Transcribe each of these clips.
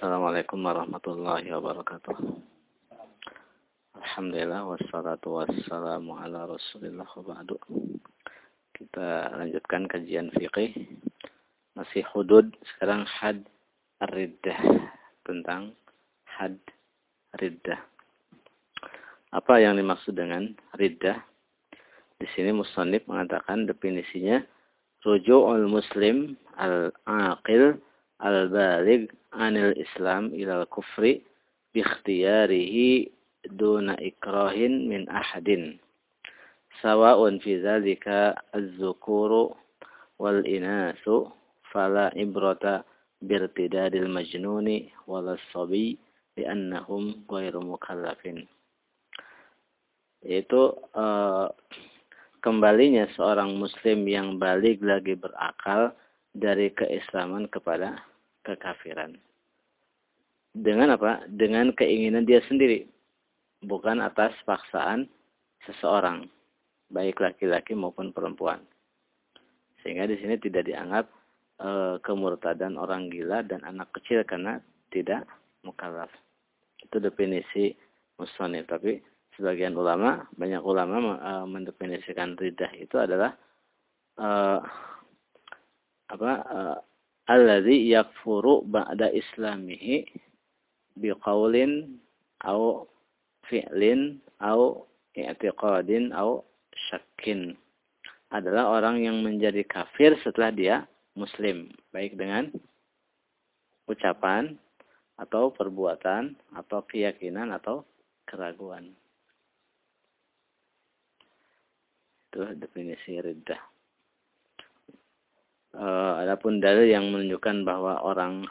Assalamualaikum warahmatullahi wabarakatuh. Alhamdulillah wassalatu wassalamu ala Rasulillah wa ba'du. Kita lanjutkan kajian fikih. Masih hudud, sekarang had riddah tentang had riddah. Apa yang dimaksud dengan riddah? Di sini musannif mengatakan definisinya ruju'ul muslim al-aqil al-baligh anil islam ilal kufri bi ikhtiyarihi duna ikrahin min ahadin sawa'un fi dzalika az-zukuru wal inasu fala ibrata birtidadil majnuni wal sabi li'annahum ghairu mukallafin yaitu uh, kembalinya seorang muslim yang balik lagi berakal dari keislaman kepada kekafiran. Dengan apa? Dengan keinginan dia sendiri. Bukan atas paksaan seseorang. Baik laki-laki maupun perempuan. Sehingga di sini tidak dianggap e, kemurtadan orang gila dan anak kecil karena tidak mukallaf. Itu definisi musonif. Tapi sebagian ulama, banyak ulama e, mendefinisikan ridah itu adalah e, apa e, alladhi yakfuru ba'da islamihi biqaulin au fi'lin au i'tiqadin au syakin adalah orang yang menjadi kafir setelah dia muslim. Baik dengan ucapan atau perbuatan atau keyakinan atau keraguan. Itu definisi riddah Uh, adapun dalil yang menunjukkan bahwa orang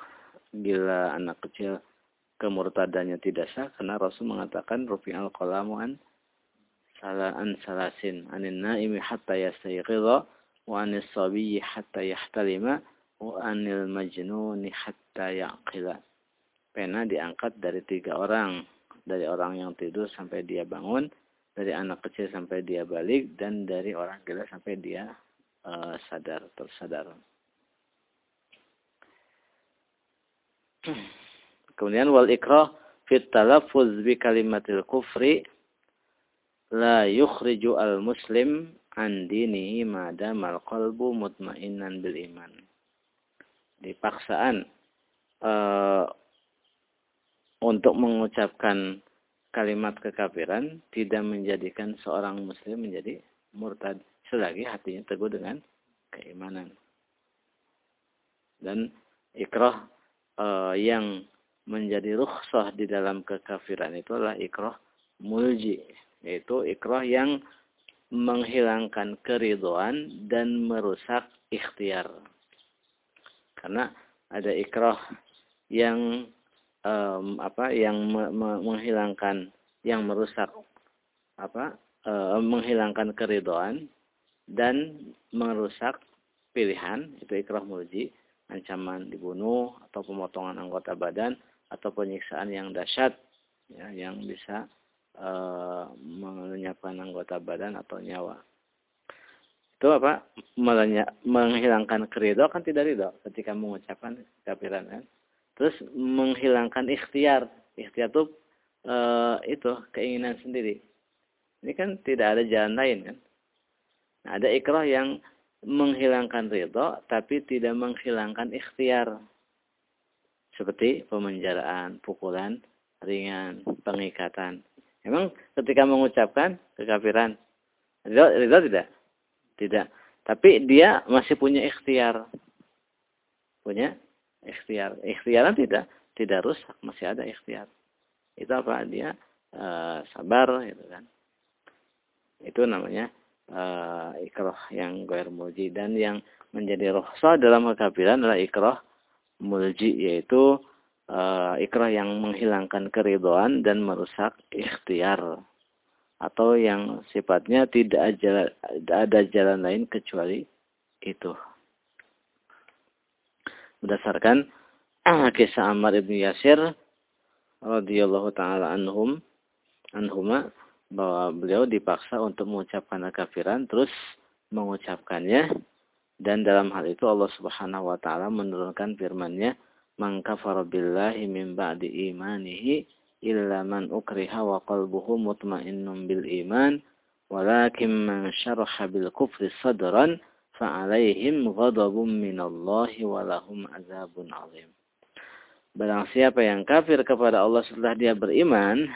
gila anak kecil kemurtadannya tidak sah karena Rasul mengatakan rufi al qalamu an salaan salasin anin naimi hatta yastayqidha wa anis sabiyyi hatta yahtalima wa anil majnuni hatta yaqila. Pena diangkat dari tiga orang, dari orang yang tidur sampai dia bangun, dari anak kecil sampai dia balik dan dari orang gila sampai dia sadar tersadar. Kemudian wal ikrah fit talaffuz bi kalimatil kufri la yukhriju al muslim an dinihi madamal qalbu mutmainnan bil iman. Dipaksaan uh, untuk mengucapkan kalimat kekafiran tidak menjadikan seorang muslim menjadi murtad selagi hatinya teguh dengan keimanan. Dan ikrah e, yang menjadi rukhsah di dalam kekafiran itu adalah ikrah mulji, yaitu ikrah yang menghilangkan keriduan dan merusak ikhtiar. Karena ada ikrah yang um, apa yang me me menghilangkan yang merusak apa uh, menghilangkan keridoan dan merusak pilihan itu ikrah mulji ancaman dibunuh atau pemotongan anggota badan atau penyiksaan yang dahsyat ya, yang bisa e, melenyapkan anggota badan atau nyawa. Itu apa? Melenya, menghilangkan kerido kan tidak ridho ketika mengucapkan kafiran kan? Terus menghilangkan ikhtiar. Ikhtiar itu e, itu keinginan sendiri. Ini kan tidak ada jalan lain kan ada ikrah yang menghilangkan ridho tapi tidak menghilangkan ikhtiar. Seperti pemenjaraan, pukulan ringan, pengikatan. Memang ketika mengucapkan kekafiran, ridho, ridho tidak? Tidak. Tapi dia masih punya ikhtiar. Punya ikhtiar. Ikhtiaran tidak, tidak rusak, masih ada ikhtiar. Itu apa? Dia uh, sabar, gitu kan. Itu namanya uh, ikrah yang gair mulji dan yang menjadi rohsa dalam kekafiran adalah ikrah mulji yaitu uh, ikrah yang menghilangkan keridoan dan merusak ikhtiar atau yang sifatnya tidak ada, ada jalan lain kecuali itu. Berdasarkan kisah Ammar ibn Yasir radhiyallahu taala anhum anhuma bahwa beliau dipaksa untuk mengucapkan kafiran terus mengucapkannya. Dan dalam hal itu Allah Subhanahu wa taala menurunkan firman-Nya man kafara billahi min ba'di imanihi illa man ukriha wa qalbuhu mutmainnun bil iman walakin man syaraha bil kufri sadran fa'alaihim ghadabun minallahi wa lahum azabun azim. Barang siapa yang kafir kepada Allah setelah dia beriman,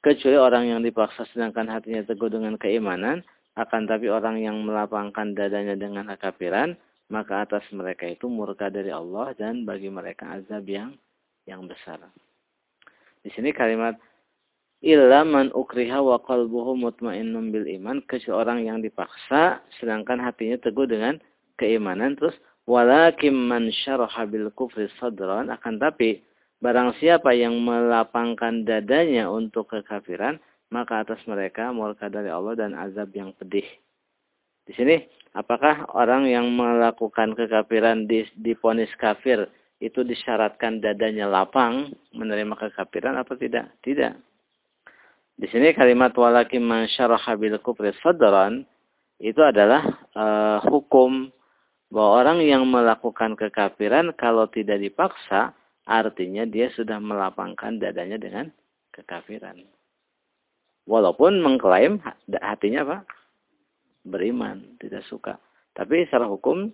kecuali orang yang dipaksa sedangkan hatinya teguh dengan keimanan, akan tapi orang yang melapangkan dadanya dengan kekafiran, maka atas mereka itu murka dari Allah dan bagi mereka azab yang yang besar. Di sini kalimat illa man ukriha wa qalbuhu mutmainnun bil iman kecuali orang yang dipaksa sedangkan hatinya teguh dengan keimanan terus walakin man syaraha bil kufri sadran akan tapi barang siapa yang melapangkan dadanya untuk kekafiran maka atas mereka murka dari Allah dan azab yang pedih. Di sini, apakah orang yang melakukan kekafiran di diponis kafir itu disyaratkan dadanya lapang menerima kekafiran atau tidak? Tidak. Di sini kalimat walakin man syaraha bil kufri sadran itu adalah uh, hukum bahwa orang yang melakukan kekafiran kalau tidak dipaksa artinya dia sudah melapangkan dadanya dengan kekafiran. Walaupun mengklaim hatinya apa? Beriman, tidak suka. Tapi secara hukum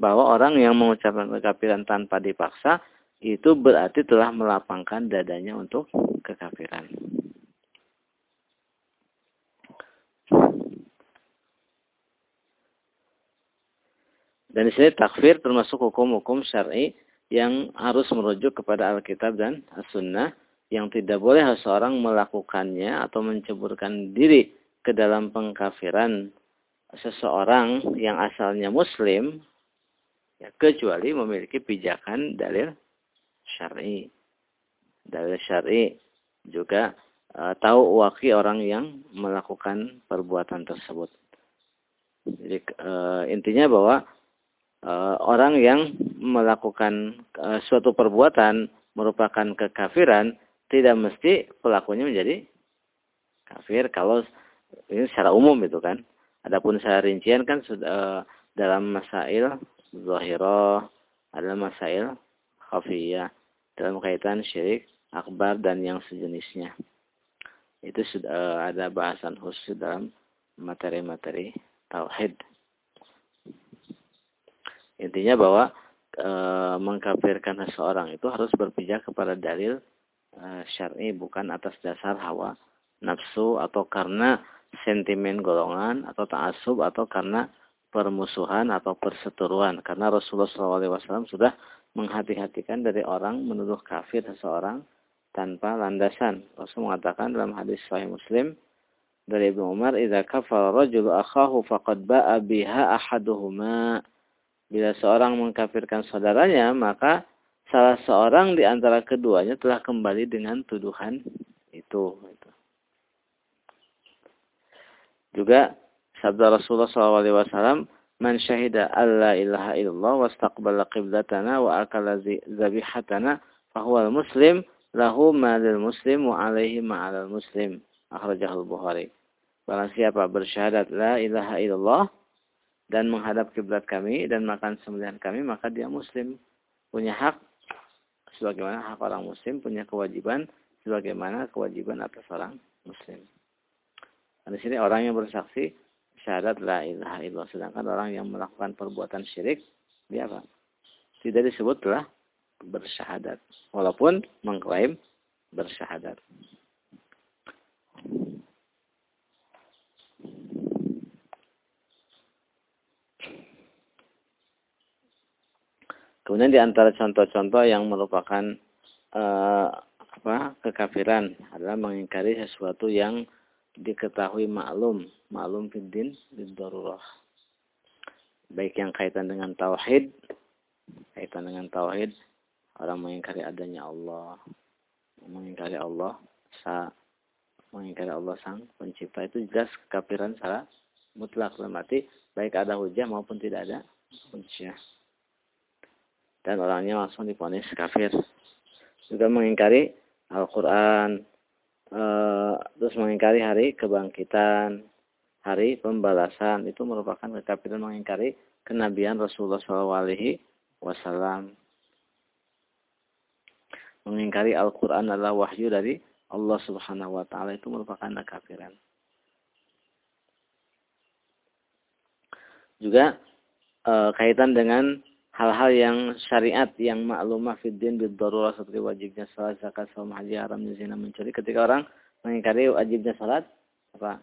bahwa orang yang mengucapkan kekafiran tanpa dipaksa itu berarti telah melapangkan dadanya untuk kekafiran. Dan di sini takfir termasuk hukum-hukum syar'i yang harus merujuk kepada Alkitab dan As-Sunnah yang tidak boleh seorang melakukannya atau menceburkan diri ke dalam pengkafiran seseorang yang asalnya muslim ya, kecuali memiliki pijakan dalil syar'i. Dalil syar'i juga uh, tahu waki orang yang melakukan perbuatan tersebut. Jadi uh, intinya bahwa uh, orang yang melakukan uh, suatu perbuatan merupakan kekafiran tidak mesti pelakunya menjadi kafir kalau ini secara umum itu kan. Adapun secara rincian kan sudah uh, dalam masail zahirah, adalah masail khafiyah dalam kaitan syirik akbar dan yang sejenisnya. Itu sudah ada bahasan khusus dalam materi-materi tauhid. Intinya bahwa e, mengkafirkan seseorang itu harus berpijak kepada dalil Eh, syar'i bukan atas dasar hawa nafsu atau karena sentimen golongan atau ta'asub atau karena permusuhan atau perseteruan karena Rasulullah SAW sudah menghati-hatikan dari orang menuduh kafir seseorang tanpa landasan. Rasul mengatakan dalam hadis Sahih Muslim dari Ibnu Umar, "Idza kafara rajulu akhahu faqad ba'a biha ahaduhuma." Bila seorang mengkafirkan saudaranya, maka salah seorang di antara keduanya telah kembali dengan tuduhan itu. Juga sabda Rasulullah SAW, Man syahida alla ilaha illallah wastaqbala qiblatana wa akala zabihatana fahuwa muslim lahu malil muslim wa alaihi ma'alal muslim. Akhrajahul Bukhari. Barang siapa bersyahadat la ilaha illallah dan menghadap kiblat kami dan makan sembelihan kami maka dia muslim punya hak sebagaimana hak orang muslim punya kewajiban sebagaimana kewajiban atas orang muslim. Dan di sini orang yang bersaksi syahadat la ilaha illallah sedangkan orang yang melakukan perbuatan syirik dia apa? Tidak disebut telah bersyahadat walaupun mengklaim bersyahadat. Kemudian di antara contoh-contoh yang merupakan uh, apa kekafiran adalah mengingkari sesuatu yang diketahui maklum, maklum fiddin darurah. Baik yang kaitan dengan tauhid, kaitan dengan tauhid, orang mengingkari adanya Allah, mengingkari Allah, sa, mengingkari Allah sang pencipta. Itu jelas kekafiran secara mutlak. Berarti baik ada hujah maupun tidak ada hujah dan orangnya langsung diponis kafir. Juga mengingkari Al-Quran, e, terus mengingkari hari kebangkitan, hari pembalasan itu merupakan kekafiran mengingkari kenabian Rasulullah SAW. mengingkari Al-Quran adalah wahyu dari Allah Subhanahu wa Ta'ala itu merupakan kekafiran. Juga e, kaitan dengan hal-hal yang syariat yang maklumah fiddin bidarurah seperti wajibnya salat, zakat, saum, haji, haram, zina, mencuri. Ketika orang mengingkari wajibnya salat, apa?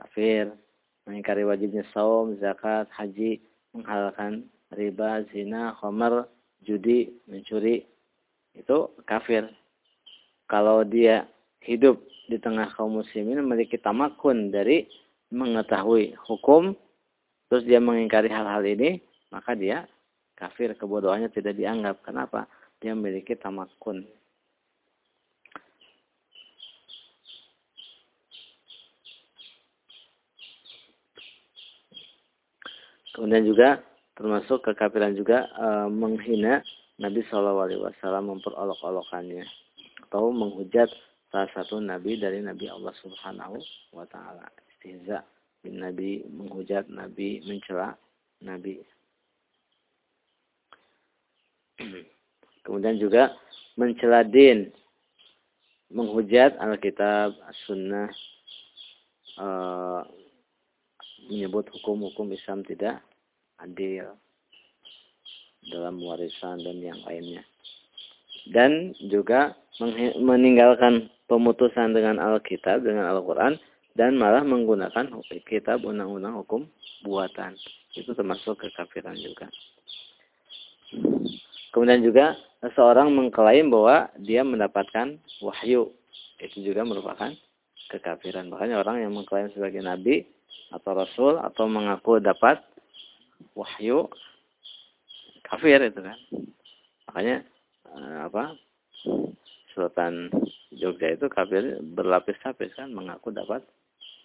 Kafir. Mengingkari wajibnya saum, zakat, haji, menghalalkan riba, zina, khamar, judi, mencuri, itu kafir. Kalau dia hidup di tengah kaum muslimin memiliki tamakun dari mengetahui hukum, terus dia mengingkari hal-hal ini, maka dia kafir. Kebodohannya tidak dianggap. Kenapa? Dia memiliki tamakun. Kemudian juga termasuk kekafiran juga e, menghina Nabi Shallallahu Alaihi Wasallam memperolok-olokannya atau menghujat salah satu nabi dari Nabi Allah Subhanahu Wa Taala. Istihza bin Nabi menghujat Nabi mencela Nabi. Kemudian juga mencela din, menghujat Alkitab, As-Sunnah, e, menyebut hukum-hukum Islam tidak adil dalam warisan dan yang lainnya. Dan juga meninggalkan pemutusan dengan Alkitab, dengan Al-Quran, dan malah menggunakan kitab undang-undang hukum buatan. Itu termasuk kekafiran juga. Kemudian juga seseorang mengklaim bahwa dia mendapatkan wahyu. Itu juga merupakan kekafiran. Makanya orang yang mengklaim sebagai nabi atau rasul atau mengaku dapat wahyu kafir itu kan. Makanya eh, apa? Sultan Jogja itu kafir berlapis-lapis kan mengaku dapat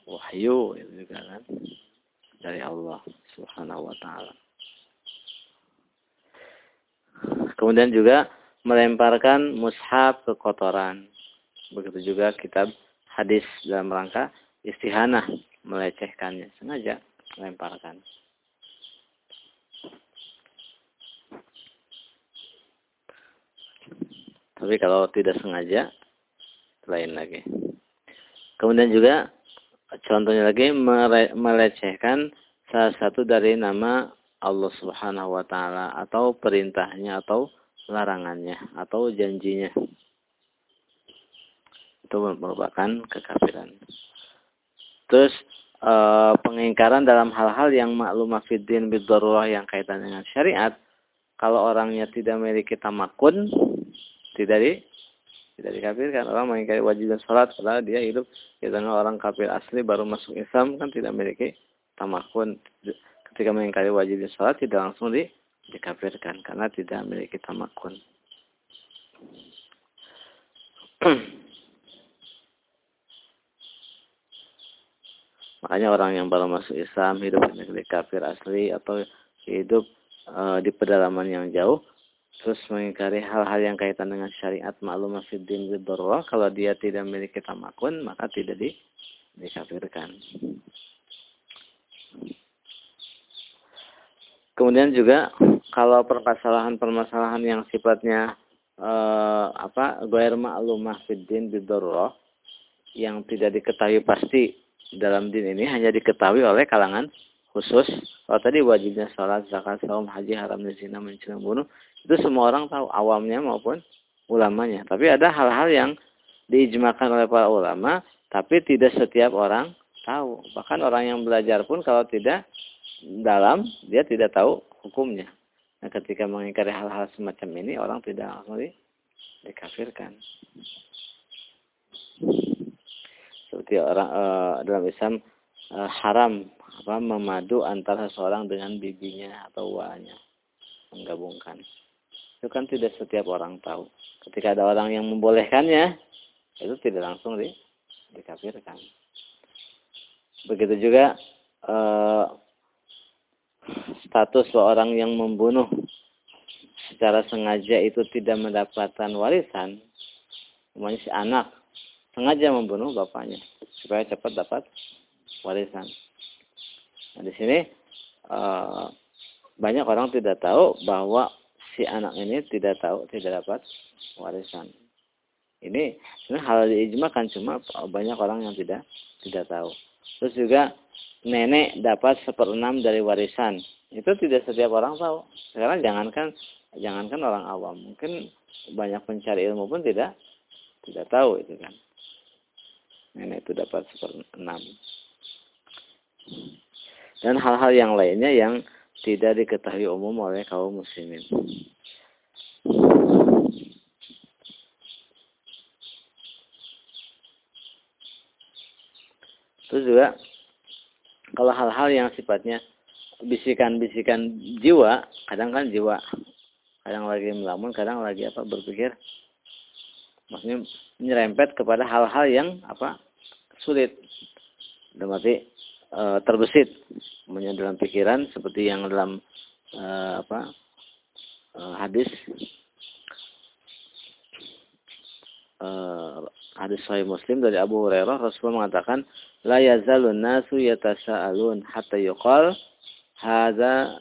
wahyu itu juga kan dari Allah Subhanahu wa taala. Kemudian juga melemparkan mushaf ke kotoran. Begitu juga kitab hadis dalam rangka istihanah melecehkannya sengaja melemparkan. Tapi kalau tidak sengaja, lain lagi. Kemudian juga contohnya lagi melecehkan salah satu dari nama Allah Subhanahu wa taala atau perintahnya atau larangannya atau janjinya. Itu merupakan kekafiran. Terus e, pengingkaran dalam hal-hal yang maklumah fiddin biddarurah yang kaitan dengan syariat, kalau orangnya tidak memiliki tamakun, tidak di tidak dikafirkan orang mengingkari wajib dan sholat padahal dia hidup tengah orang kafir asli baru masuk Islam kan tidak memiliki tamakun ketika mengingkari wajib dan sholat tidak langsung di, dikafirkan karena tidak memiliki tamakun. Makanya orang yang baru masuk Islam hidup di negeri kafir asli atau hidup e, di pedalaman yang jauh terus mengingkari hal-hal yang kaitan dengan syariat maklum fiddin bidarurah kalau dia tidak memiliki tamakun maka tidak di, dikafirkan kemudian juga kalau permasalahan-permasalahan yang sifatnya eh, apa goer maklumah fiddin bidarurah yang tidak diketahui pasti dalam din ini hanya diketahui oleh kalangan khusus. Kalau tadi wajibnya sholat, zakat, saum, haji, haram, zina, mencuri, bunuh itu semua orang tahu awamnya maupun ulamanya. Tapi ada hal-hal yang diijmakan oleh para ulama tapi tidak setiap orang tahu. Bahkan orang yang belajar pun kalau tidak dalam dia tidak tahu hukumnya nah ketika mengingkari hal-hal semacam ini orang tidak langsung dikafirkan seperti orang e, dalam Islam e, haram apa memadu antara seorang dengan bibinya atau wanya menggabungkan itu kan tidak setiap orang tahu. Ketika ada orang yang membolehkannya, itu tidak langsung di, dikafirkan. Begitu juga eh, status seorang yang membunuh secara sengaja itu tidak mendapatkan warisan, namanya si anak sengaja membunuh bapaknya supaya cepat dapat warisan. Nah di sini eh, banyak orang tidak tahu bahwa si anak ini tidak tahu, tidak dapat warisan. Ini sebenarnya hal ijma kan cuma banyak orang yang tidak tidak tahu. Terus juga nenek dapat seperenam dari warisan. Itu tidak setiap orang tahu. Sekarang jangankan jangankan orang awam, mungkin banyak pencari ilmu pun tidak tidak tahu itu kan. Nenek itu dapat seperenam. Dan hal-hal yang lainnya yang tidak diketahui umum oleh kaum muslimin. Terus juga kalau hal-hal yang sifatnya bisikan-bisikan jiwa, kadang kan jiwa, kadang lagi melamun, kadang lagi apa berpikir, maksudnya menyerempet kepada hal-hal yang apa sulit, dalam arti e, terbesit, dalam pikiran seperti yang dalam e, apa e, hadis e, hadis Sahih Muslim dari Abu Hurairah Rasulullah mengatakan la yazalun nasu yatasaalun hatta yuqal hadza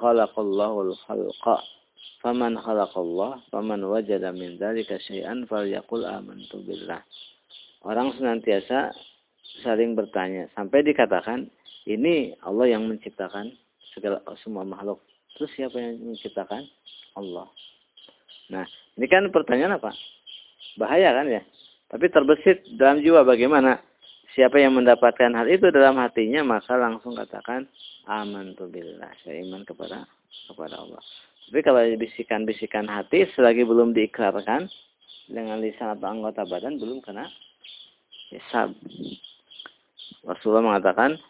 khalaqallahu al-khalqa faman khalaqallah faman wajada min dzalika syai'an falyaqul amantu billah. Orang senantiasa saling bertanya sampai dikatakan ini Allah yang menciptakan segala semua makhluk. Terus siapa yang menciptakan? Allah. Nah ini kan pertanyaan apa? Bahaya kan ya? Tapi terbesit dalam jiwa bagaimana? Siapa yang mendapatkan hal itu dalam hatinya maka langsung katakan aman billah. Saya iman kepada kepada Allah. Tapi kalau bisikan-bisikan hati selagi belum diikrarkan dengan lisan atau anggota badan belum kena hisab. Rasulullah mengatakan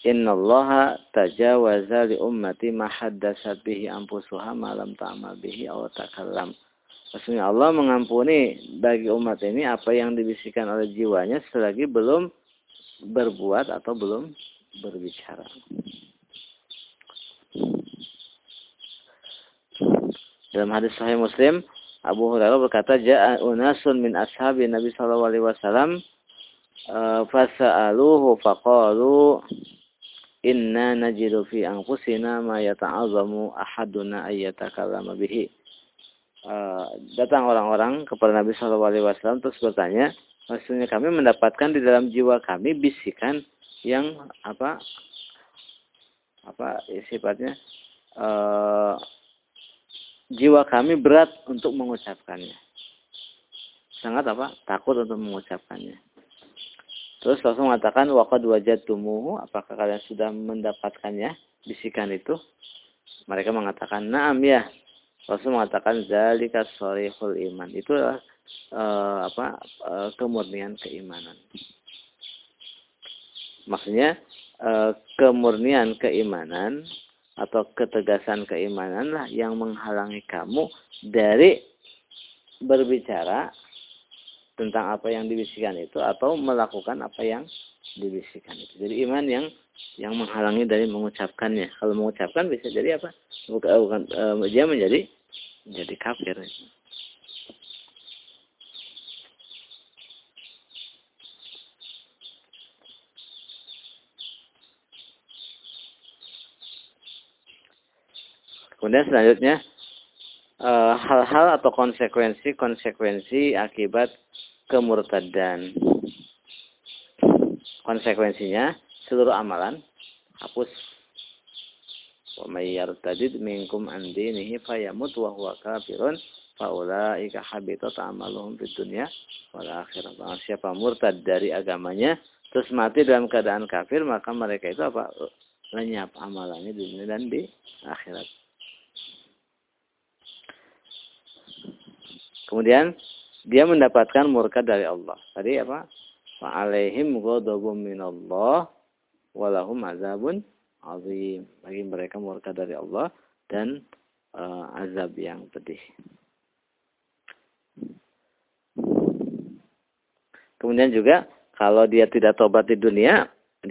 Innallaha tajawaza li ummati ma haddatsat bihi anfusuha ma lam ta'mal bihi aw. Maksudnya Allah mengampuni bagi umat ini apa yang dibisikkan oleh jiwanya selagi belum berbuat atau belum berbicara. Dalam hadis Sahih Muslim, Abu Hurairah berkata, "Ja'a unasun min ashabi Nabi sallallahu alaihi wasallam eh, fasa'aluhu faqalu inna najidu fi anfusina ma yata'azzamu ahaduna ayyatakallama bihi." Uh, datang orang-orang kepada Nabi Shallallahu Alaihi Wasallam terus bertanya, maksudnya kami mendapatkan di dalam jiwa kami bisikan yang apa apa ya, sifatnya uh, jiwa kami berat untuk mengucapkannya. Sangat apa? Takut untuk mengucapkannya. Terus langsung mengatakan waqad wajadtumuhu apakah kalian sudah mendapatkannya bisikan itu? Mereka mengatakan naam ya Rasul mengatakan zalika sharihul iman. Itu uh, apa uh, kemurnian keimanan. Maksudnya uh, kemurnian keimanan atau ketegasan keimanan lah yang menghalangi kamu dari berbicara tentang apa yang dibisikkan itu atau melakukan apa yang dibisikkan itu. Jadi iman yang yang menghalangi dari mengucapkannya. Kalau mengucapkan bisa jadi apa? Bukan, bukan dia menjadi menjadi kafir. Kemudian selanjutnya eh, hal-hal uh, atau konsekuensi-konsekuensi akibat kemurtadan. Konsekuensinya seluruh amalan hapus. Wa may yartadid minkum an dinihi fayamut wa huwa kafirun faulaika habitat amaluhum fid dunya wal akhirah. Siapa murtad dari agamanya terus mati dalam keadaan kafir maka mereka itu apa? lenyap amalannya di dunia dan di akhirat. Kemudian dia mendapatkan murka dari Allah. Tadi apa? Fa'alaihim ghadabun minallah walahum azabun azim. Bagi mereka murka dari Allah dan uh, azab yang pedih. Kemudian juga kalau dia tidak tobat di dunia,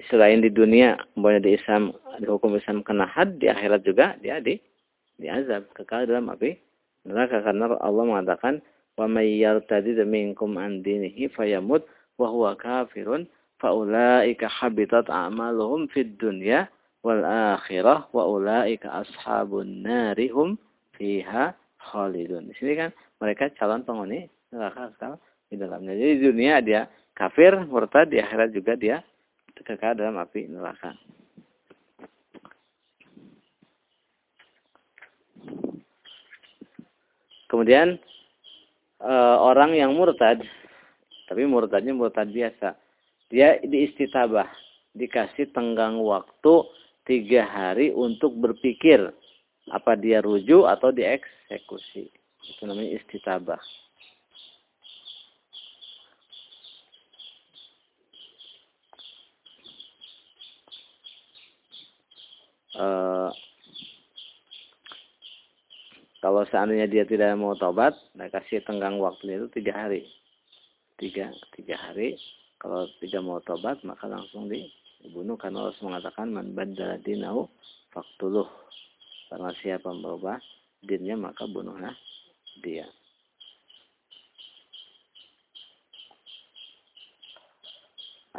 selain di dunia, boleh di Islam, di Islam kena had, di akhirat juga dia di azab kekal dalam api neraka karena Allah mengatakan wa may yartadid minkum an dinihi fayamut wa huwa kafirun faulaika habitat a'maluhum fid dunya wal akhirah wa ulaika ashabun narihum fiha khalidun. Di sini kan mereka calon penghuni neraka kekal di dalamnya. Jadi di dunia dia kafir, murtad, di akhirat juga dia kekal dalam api neraka. Kemudian e, orang yang murtad, tapi murtadnya murtad biasa, dia diistitabah, dikasih tenggang waktu tiga hari untuk berpikir apa dia rujuk atau dieksekusi. Itu namanya istitabah. Uh, kalau seandainya dia tidak mau tobat, nah kasih tenggang waktunya itu tiga hari. Tiga, tiga hari. Kalau tidak mau tobat, maka langsung dibunuh. Karena Allah mengatakan, Man badala dinahu faktuluh. Karena siapa merubah dinnya, maka bunuhlah dia.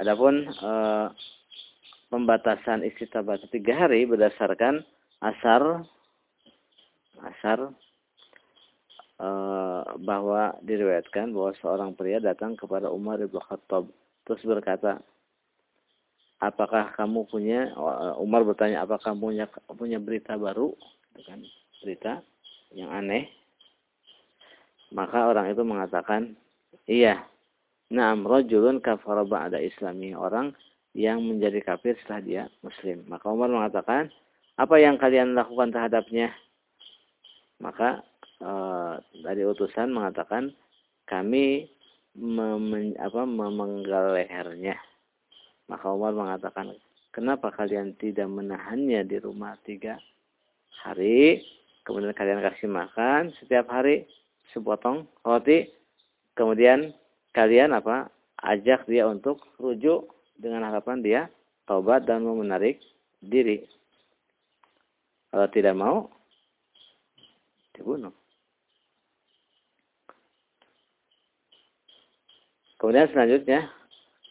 Adapun e, pembatasan istitabah tiga hari berdasarkan asar asar e, bahwa diriwayatkan bahwa seorang pria datang kepada Umar bin Khattab terus berkata, apakah kamu punya Umar bertanya apakah kamu punya punya berita baru, gitu kan berita yang aneh. Maka orang itu mengatakan, iya, Naam rajulun kafara ba'da islami. Orang yang menjadi kafir setelah dia muslim. Maka Umar mengatakan, apa yang kalian lakukan terhadapnya? Maka e, dari utusan mengatakan kami mem, apa, memenggal lehernya. Maka Umar mengatakan, kenapa kalian tidak menahannya di rumah tiga hari? Kemudian kalian kasih makan setiap hari sepotong roti. Kemudian kalian apa? Ajak dia untuk rujuk dengan harapan dia taubat dan mau menarik diri. Kalau tidak mau, dibunuh. Kemudian selanjutnya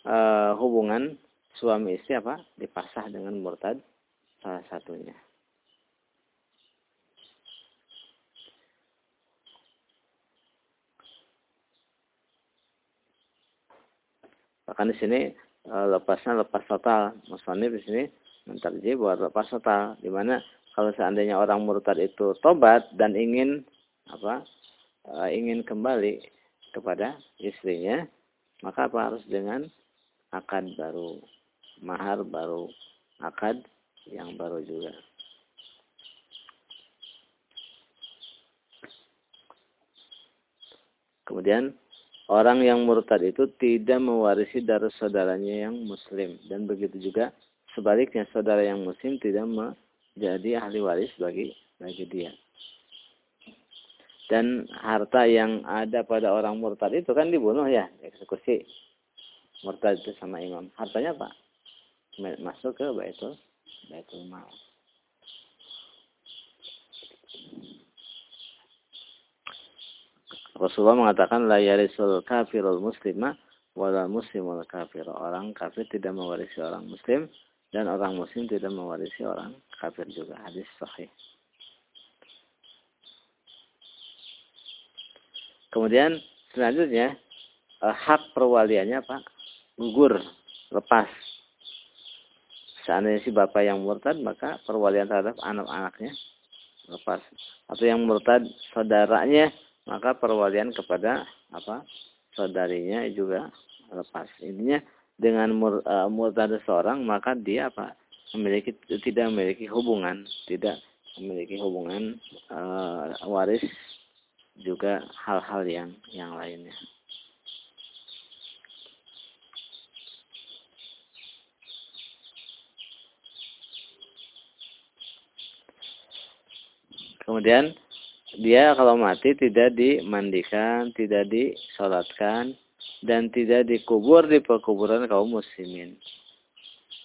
uh, hubungan suami istri apa dipasah dengan murtad salah satunya. Bahkan di sini uh, lepasnya lepas total. Maksudnya di sini mentarji buat lepas total. Di mana kalau seandainya orang murtad itu tobat dan ingin apa uh, ingin kembali kepada istrinya maka apa harus dengan akad baru mahar baru akad yang baru juga kemudian orang yang murtad itu tidak mewarisi darah saudaranya yang muslim dan begitu juga sebaliknya saudara yang muslim tidak jadi ahli waris bagi bagi dia. Dan harta yang ada pada orang murtad itu kan dibunuh ya, eksekusi. Murtad itu sama imam. Hartanya apa? Masuk ke baitul baitul mal. Rasulullah mengatakan la yarisul kafirul muslima wala muslimul kafir. Orang kafir tidak mewarisi orang muslim dan orang muslim tidak mewarisi orang kafir juga hadis sahih kemudian selanjutnya eh, hak perwaliannya apa gugur lepas seandainya si bapak yang murtad maka perwalian terhadap anak-anaknya. Lepas. Atau yang murtad saudaranya maka perwalian kepada apa saudarinya juga lepas. Intinya dengan mur, uh, murtad seorang maka dia apa memiliki tidak memiliki hubungan. Tidak memiliki hubungan uh, waris juga hal-hal yang yang lainnya. Kemudian dia kalau mati tidak dimandikan, tidak disolatkan, dan tidak dikubur di pekuburan kaum muslimin.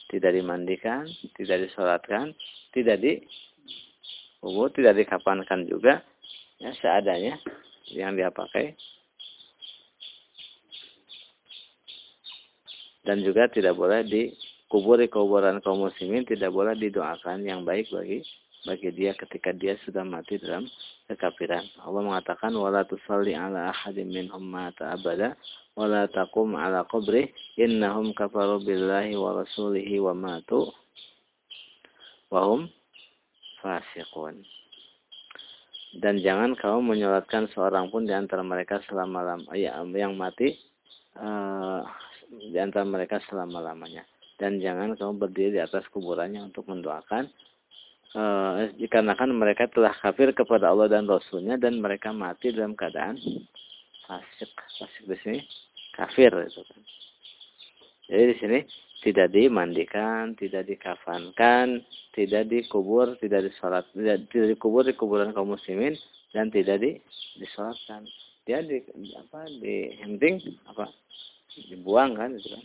Tidak dimandikan, tidak disolatkan, tidak dikubur, tidak dikapankan juga, ya seadanya yang dia pakai. Dan juga tidak boleh dikubur di kuburan kaum muslimin, tidak boleh didoakan yang baik bagi bagi dia ketika dia sudah mati dalam kekafiran. Allah mengatakan wala tusalli ala ahadin minhum mata abada wala taqum ala qabri innahum kafaru billahi wa rasulihi wa matu wa hum fasiqun. Dan jangan kamu menyolatkan seorang pun di antara mereka selama lama ya, yang mati uh, di antara mereka selama lamanya. Dan jangan kamu berdiri di atas kuburannya untuk mendoakan uh, dikarenakan mereka telah kafir kepada Allah dan Rasulnya dan mereka mati dalam keadaan fasik. Fasik di sini kafir itu kan. Jadi di sini tidak dimandikan tidak dikafankan tidak dikubur tidak disolat tidak, tidak dikubur di kuburan kaum muslimin dan tidak di disolatkan. Dia di apa di apa dibuang kan itu kan